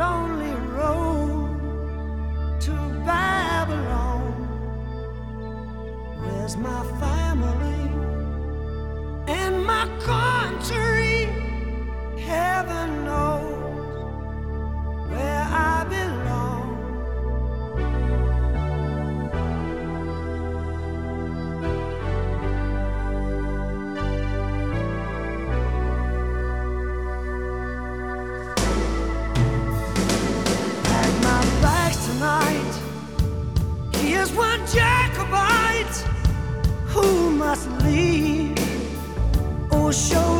lonely road to Babylon. Where's my family and my country? Heaven knows must leave. Oh, show